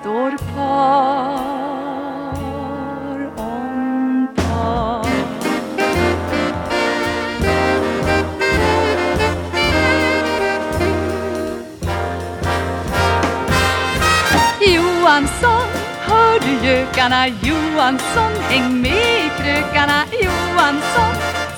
Står par om par. Johansson, hör du gökarna? Johansson, häng med i krökarna Johansson,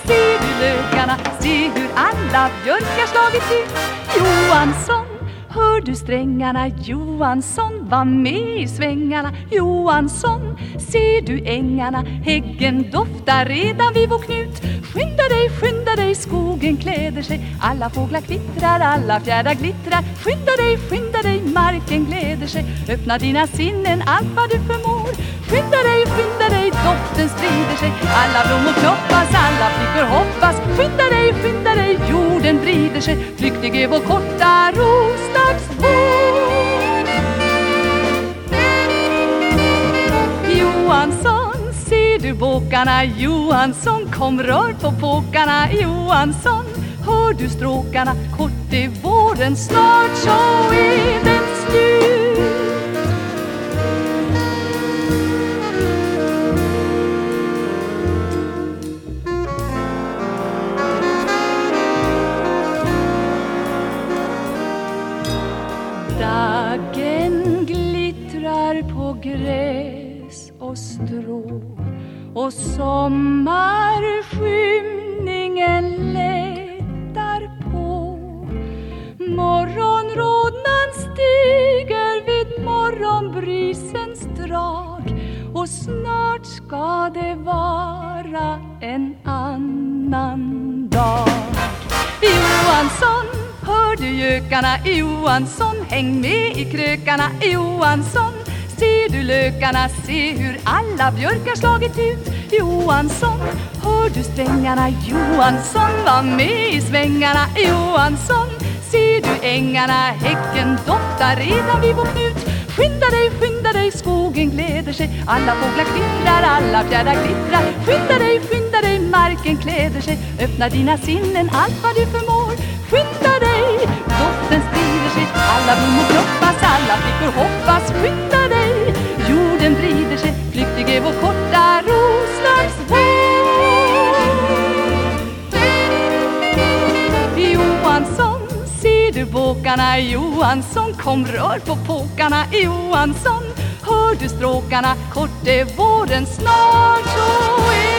ser du lökarna? Se hur alla björkar slagit ut Johansson, hör du strängarna? Johansson, var med i svängarna? Johansson, ser du ängarna? Häggen doftar redan vid vår knut. Skynda dig, skynda dig, skogen kläder sig. Alla fåglar kvittrar, alla fjärdar glittrar. Skynda dig, skynda dig, marken gläder sig. Öppna dina sinnen, allt vad du förmår. Skynda dig, skynda dig, doften sprider sig. Alla blommor knoppas, alla flickor hoppas. Skynda dig, skynda dig, jorden sprider sig Flyktig är vår korta roslagsbåt Johansson, ser du båkarna? Johansson, kom rör på påkarna Johansson, hör du stråkarna? Kort är våren, snart så är Daggen glittrar på gräs och strå och sommarskymningen lättar på. Morgonrodnan stiger vid morgonbrisens drag och snart ska det vara en annan dag. Johansson, du gökarna? Johansson, häng med i krökarna Johansson, ser du lökarna? Se hur alla björkar slagit ut Johansson, hör du strängarna? Johansson, var med i svängarna Johansson, ser du ängarna? Häcken doftar redan vid vår knut Skynda dig, skynda dig, skogen gläder sig Alla fåglar kvittrar, alla fjärdar glittrar Skynda dig, skynda dig, marken kläder sig Öppna dina sinnen, allt vad du förmår Skynda dig, doften sprider sig Alla blommor knoppas, alla flickor hoppas. Skynda dig, jorden vrider sig. Flyktig är vår korta roslagsvår Johansson, ser du båkarna? Johansson, kom rör på påkarna. Johansson, hör du stråkarna? Kort är våren, snart så är